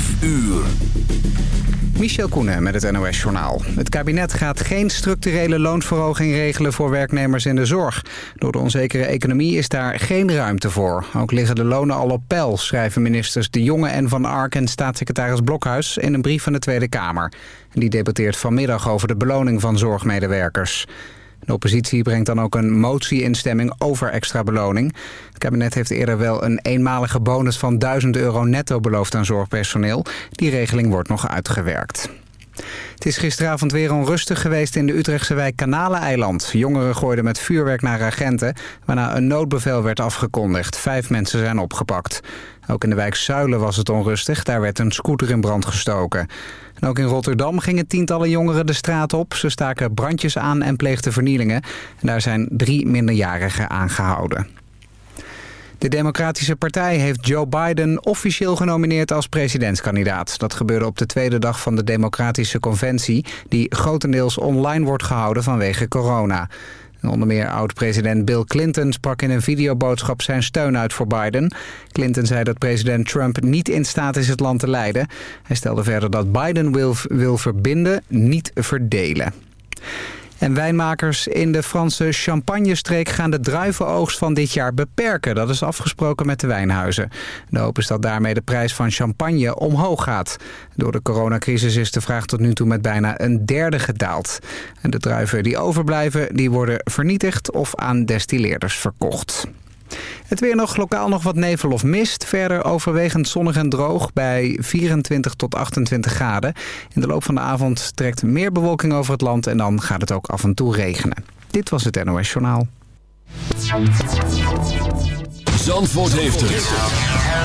5 uur. Michel Koenen met het NOS-journaal. Het kabinet gaat geen structurele loonsverhoging regelen voor werknemers in de zorg. Door de onzekere economie is daar geen ruimte voor. Ook liggen de lonen al op peil, schrijven ministers De Jonge en Van Ark... en staatssecretaris Blokhuis in een brief van de Tweede Kamer. Die debatteert vanmiddag over de beloning van zorgmedewerkers. De oppositie brengt dan ook een motie-instemming over extra beloning. Het kabinet heeft eerder wel een eenmalige bonus van 1000 euro netto beloofd aan zorgpersoneel. Die regeling wordt nog uitgewerkt. Het is gisteravond weer onrustig geweest in de Utrechtse wijk Kanaleneiland. Jongeren gooiden met vuurwerk naar agenten, waarna een noodbevel werd afgekondigd. Vijf mensen zijn opgepakt. Ook in de wijk Zuilen was het onrustig. Daar werd een scooter in brand gestoken. En ook in Rotterdam gingen tientallen jongeren de straat op. Ze staken brandjes aan en pleegden vernielingen. En daar zijn drie minderjarigen aangehouden. De Democratische Partij heeft Joe Biden officieel genomineerd als presidentskandidaat. Dat gebeurde op de tweede dag van de Democratische Conventie... die grotendeels online wordt gehouden vanwege corona. Onder meer oud-president Bill Clinton sprak in een videoboodschap zijn steun uit voor Biden. Clinton zei dat president Trump niet in staat is het land te leiden. Hij stelde verder dat Biden wil, wil verbinden, niet verdelen. En wijnmakers in de Franse Champagne-streek gaan de druivenoogst van dit jaar beperken. Dat is afgesproken met de wijnhuizen. De hoop is dat daarmee de prijs van champagne omhoog gaat. Door de coronacrisis is de vraag tot nu toe met bijna een derde gedaald. En de druiven die overblijven, die worden vernietigd of aan destilleerders verkocht. Het weer nog, lokaal nog wat nevel of mist. Verder overwegend zonnig en droog bij 24 tot 28 graden. In de loop van de avond trekt meer bewolking over het land... en dan gaat het ook af en toe regenen. Dit was het NOS Journaal. Zandvoort heeft het.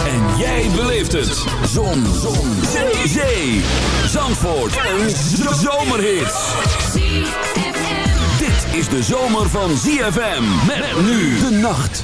En jij beleeft het. Zon. Zon. Zee. Zee. Zandvoort. Een zomerhit. Dit is de zomer van ZFM. Met nu de nacht.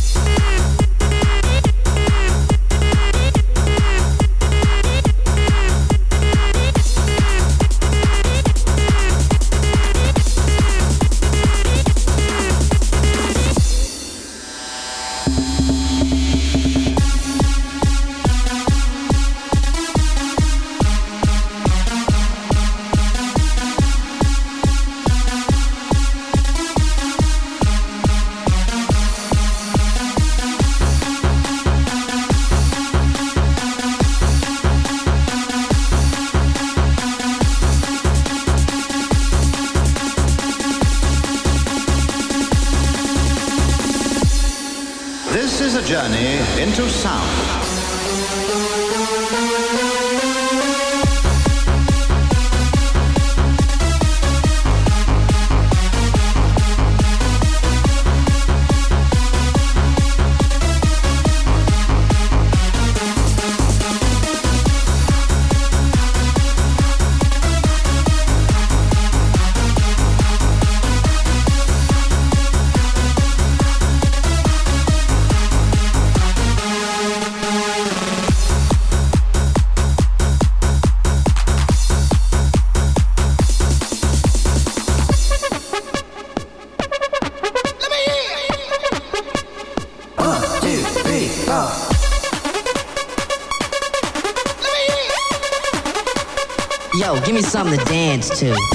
too.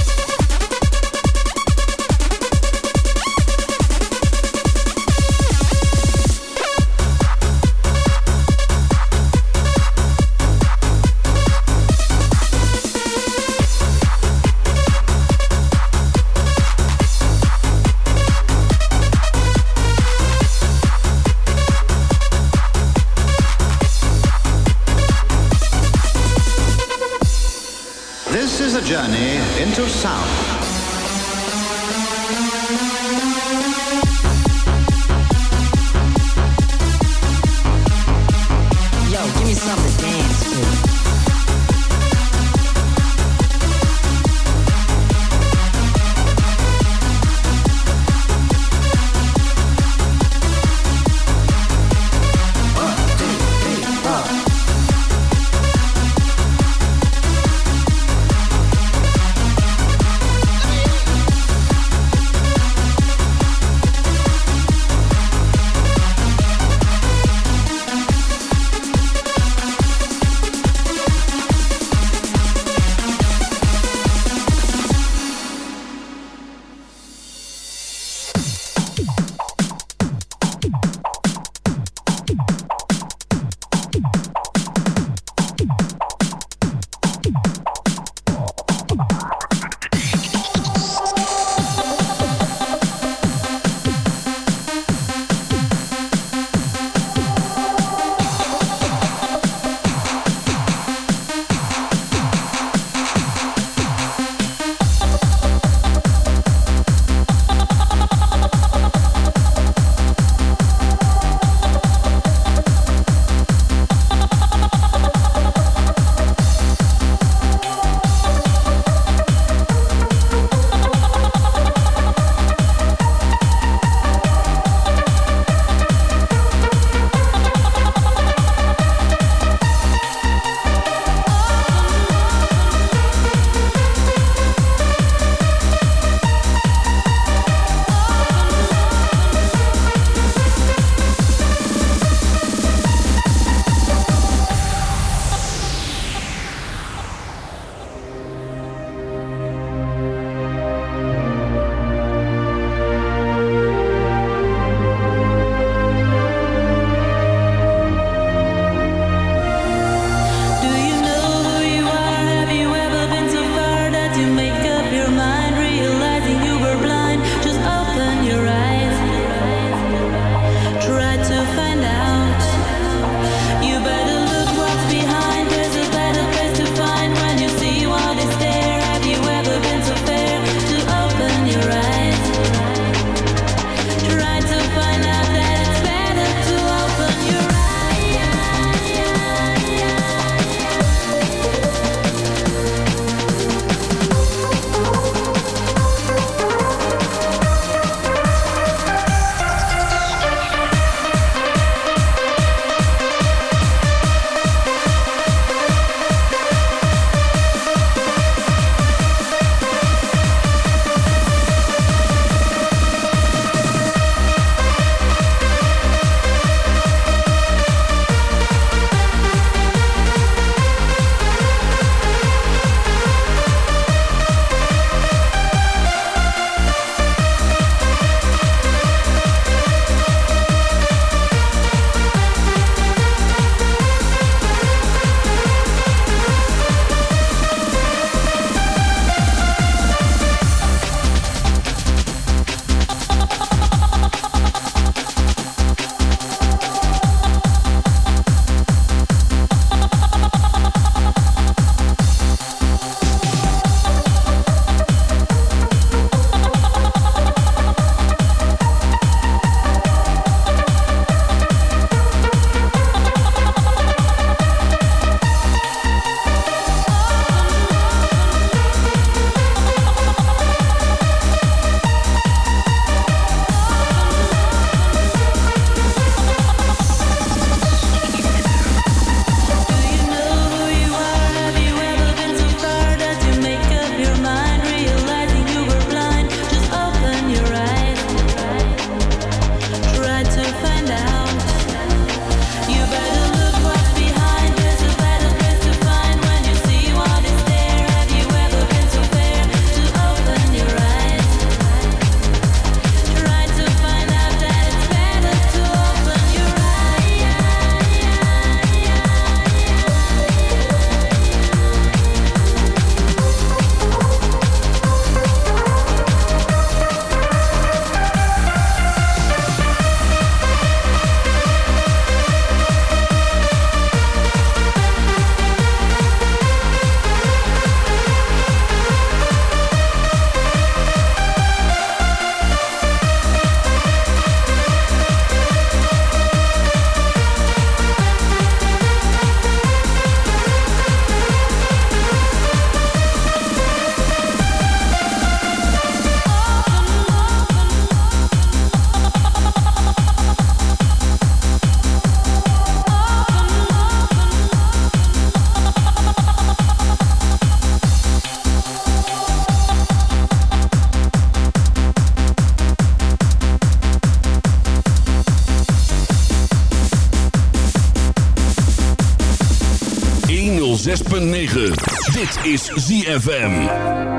Is ZFM.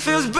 feels better.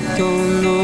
Don't know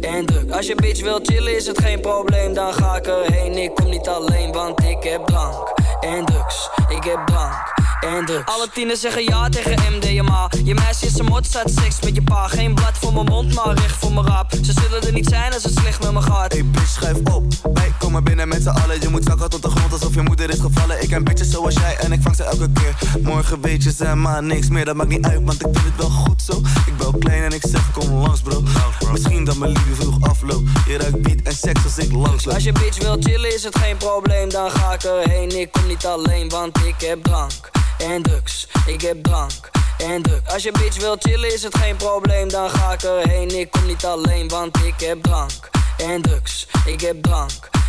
en drugs. Als je bitch wil chillen, is het geen probleem, dan ga ik erheen. Ik kom niet alleen, want ik heb drank en drugs. Ik heb drank en drugs. Alle tieners zeggen ja tegen MDMA. Je meisje is een mot, staat seks met je pa. Geen blad voor mijn mond, maar recht voor mijn rap. Ze zullen er niet zijn als het slecht met me gaat. Hey bitch, schuif op. Wij komen binnen met z'n allen. Je moet zakken tot de grond alsof je moeder is gevallen. Ik ken bitches zoals jij en ik vang ze elke keer. Morgen weet je ze maar niks meer. Dat maakt niet uit, want ik vind het wel goed zo. Ik ben klein en ik zeg kom langs bro. Misschien dat mijn liefde vroeg afloopt. Je ruikt beat en seks als ik langs loop. Als je bitch wil chillen is het geen probleem, dan ga ik erheen. Ik kom niet alleen, want ik heb drank en drugs. Ik heb drank en drugs. Als je bitch wil chillen is het geen probleem, dan ga ik erheen. Ik kom niet alleen, want ik heb drank en drugs. Ik heb drank